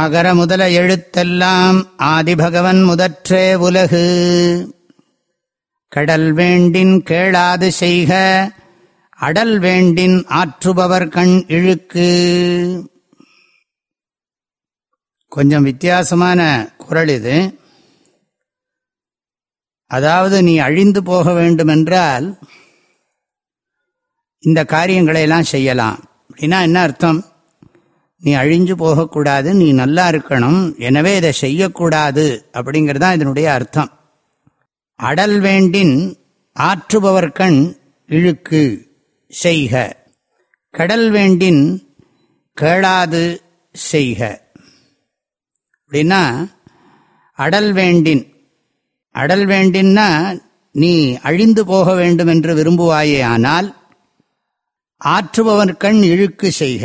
அகர முதல எழுத்தெல்லாம் ஆதிபகவன் முதற்றே உலகு. கடல் வேண்டின் கேளாது செய்க அடல் வேண்டின் ஆற்றுபவர் கண் இழுக்கு. கொஞ்சம் வித்தியாசமான குரல் இது. அதாவது நீ அழிந்து போக வேண்டுமென்றால் இந்த காரியங்களை எல்லாம் செய்யலாம். அப்படின்னா என்ன அர்த்தம்? நீ அழிஞ்சு போகக்கூடாது நீ நல்லா இருக்கணும் எனவே இதை செய்யக்கூடாது அப்படிங்கிறது தான் இதனுடைய அர்த்தம். அடல் வேண்டின் ஆற்றுபவர் கண் இழுக்கு செய்க. கடல் வேண்டின் கேளாது செய்க. அப்படின்னா அடல் வேண்டின் அடல் வேண்டின்னா நீ அழிந்து போக வேண்டும் என்று விரும்புவாயே ஆனால் ஆற்றுபவர் கண் இழுக்கு செய்க.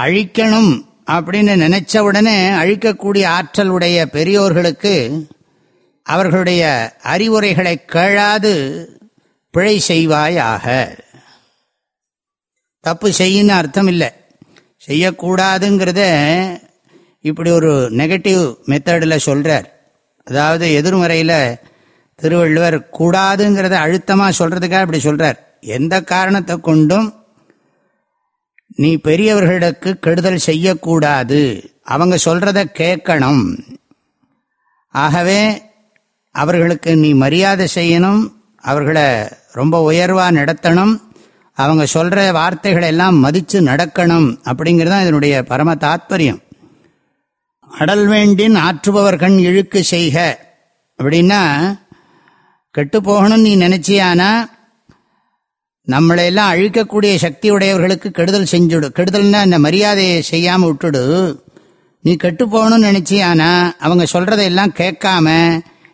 அழிக்கணும் அப்படின்னு நினைச்ச உடனே அழிக்கக்கூடிய ஆற்றல் உடைய பெரியோர்களுக்கு அவர்களுடைய அறிவுரைகளை கேளாது பிழை செய்வாயாக. தப்பு செய்யின்னு அர்த்தம் இல்லை செய்யக்கூடாதுங்கிறத இப்படி ஒரு நெகட்டிவ் மெத்தடில் சொல்கிறார் அதாவது எதிர்மறையில் திருவள்ளுவர் கூடாதுங்கிறத அழுத்தமாக சொல்கிறதுக்காக இப்படி சொல்கிறார் எந்த காரணத்தை கொண்டும் நீ பெரியவர்களுக்கு கெடுதல் செய்யக்கூடாது. அவங்க சொல்றத கேட்கணும். ஆகவே அவர்களுக்கு நீ மரியாதை செய்யணும். அவர்களை ரொம்ப உயர்வாக நடத்தணும். அவங்க சொல்கிற வார்த்தைகளை எல்லாம் மதித்து நடக்கணும் அப்படிங்கிறது தான் இதனுடைய பரம தாத்பரியம். அடல் வேண்டின் ஆற்றுபவர் கண் இழுக்கு செய்க. அப்படின்னா கெட்டு போகணும்னு நீ நினைச்சியானா நம்மளையெல்லாம் அழிக்கக்கூடிய சக்தி உடையவர்களுக்கு கெடுதல் செஞ்சுடு. கெடுதல்னா இந்த மரியாதையை செய்யாமல் விட்டுடு. நீ கெட்டு போகணும்னு நினைச்சியானா அவங்க சொல்றதையெல்லாம் கேட்காம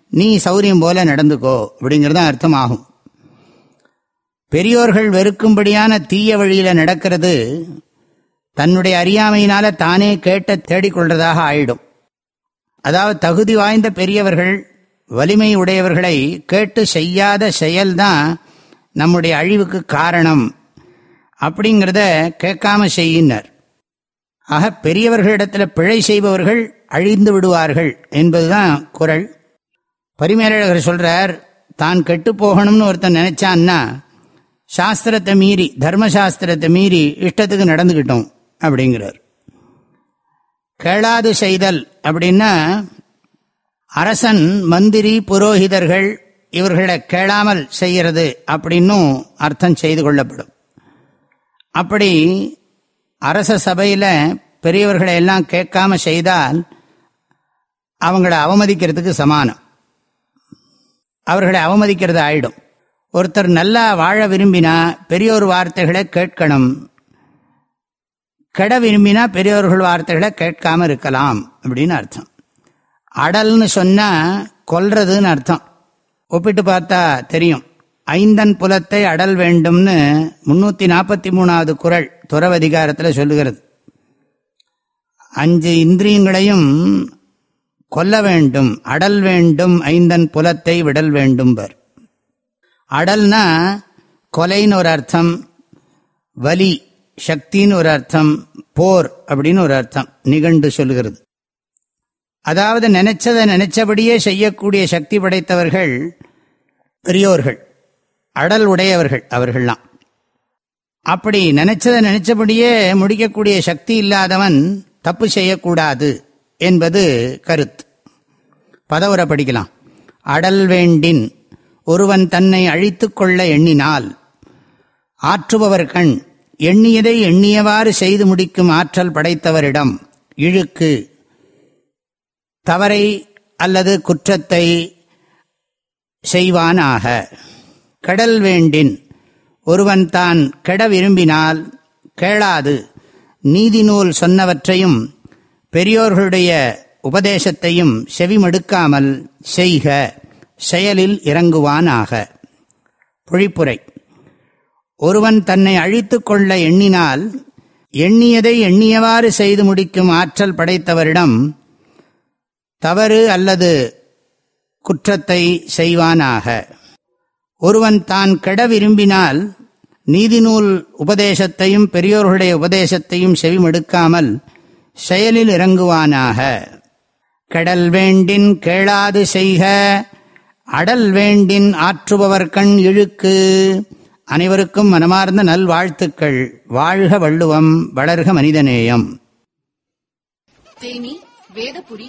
நீ சௌரியம் போல நடந்துக்கோ அப்படிங்கிறது அர்த்தம் ஆகும் பெரியோர்கள் வெறுக்கும்படியான தீய வழியில நடக்கிறது தன்னுடைய அறியாமையினால தானே கேட்ட தேடிக்கொள்றதாக ஆயிடும். அதாவது தகுதி வாய்ந்த பெரியவர்கள் வலிமை உடையவர்களை கேட்டு செய்யாத செயல்தான் நம்முடைய அழிவுக்கு காரணம் அப்படிங்கிறத கேட்காம செய்யினர். ஆக பெரியவர்களிடத்தில் பிழை செய்பவர்கள் அழிந்து விடுவார்கள் என்பதுதான் குரல். பரிமேலழகர் சொல்றார் தான் கெட்டு போகணும்னு ஒருத்தன் நினைச்சான்னா சாஸ்திரத்தை மீறி தர்மசாஸ்திரத்தை மீறி இஷ்டத்துக்கு நடந்துகிட்டோம் அப்படிங்கிறார். கேளாது செய்தல் அப்படின்னா அரசன் மந்திரி புரோகிதர்கள் இவர்களை கேளாமல் செய்கிறது அப்படின்னும் அர்த்தம் செய்து கொள்ளப்படும். அப்படி அரச சபையில் பெரியவர்களை எல்லாம் கேட்காம செய்தால் அவங்கள அவமதிக்கிறதுக்கு சமானம். அவர்களை அவமதிக்கிறது ஆயிடும். ஒருத்தர் நல்லா வாழ விரும்பினா பெரியோர் வார்த்தைகளை கேட்கணும். கெட விரும்பினா பெரியோர்கள் வார்த்தைகளை கேட்காம இருக்கலாம் அப்படின்னு அர்த்தம். அடல்னு சொன்னால் கொல்றதுன்னு அர்த்தம். ஒப்பிட்டு பார்த்தா தெரியும். ஐந்தன் புலத்தை அடல் வேண்டும்னு முன்னூத்தி நாற்பத்தி மூணாவது குரல் துறவதிகாரத்தில் சொல்லுகிறது. அஞ்சு இந்திரியங்களையும் கொல்ல வேண்டும் அடல் வேண்டும் ஐந்தன் புலத்தை விடல் வேண்டும் பர். அடல்னா கொலைன்னு ஒரு அர்த்தம் வலி சக்தின்னு ஒரு அர்த்தம் போர் அப்படின்னு ஒரு அர்த்தம் நிகண்டு சொல்லுகிறது. அதாவது நினைச்சதை நினைச்சபடியே செய்யக்கூடிய சக்தி படைத்தவர்கள் பெரியோர்கள் அடல் உடையவர்கள் அவர்கள்லாம். அப்படி நினைச்சதை நினைச்சபடியே முடிக்கக்கூடிய சக்தி இல்லாதவன் தப்பு செய்யக்கூடாது என்பது கருத்து. பதவுரை படிக்கலாம். அடல் வேண்டின் ஒருவன் தன்னை அழித்து கொள்ள எண்ணினால் ஆற்றுபவர் கண் எண்ணியதை எண்ணியவாறு செய்து முடிக்கும் ஆற்றல் படைத்தவரிடம் இழுக்கு தவறை அல்லது குற்றத்தை செய்வானாக. கடல் வேண்டின் ஒருவன் தான் கெட விரும்பினால் கேளாது. நீதி நூல் சொன்னவற்றையும் பெரியோர்களுடைய உபதேசத்தையும் செவிமடுக்காமல் செய்க. செயலில் இறங்குவானாக. பொழிப்புரை. ஒருவன் தன்னை அழித்து கொள்ள எண்ணினால் எண்ணியதை எண்ணியவாறு செய்து முடிக்கும் ஆற்றல் படைத்தவரிடம் தவறு அல்லது குற்றத்தை செய்வானாக. ஒருவன் தான் கெட விரும்பினால் நீதிநூல் உபதேசத்தையும் பெரியோர்களுடைய உபதேசத்தையும் செவிமடுக்காமல் செயலில் இறங்குவானாக. கடல் வேண்டின் கேளாது செய்க அடல் வேண்டின் ஆற்றுபவர் கண் இழுக்கு. அனைவருக்கும் மனமார்ந்த நல்வாழ்த்துக்கள். வாழ்க வள்ளுவம் வளர்க மனிதநேயம். தேனி வேதபுரி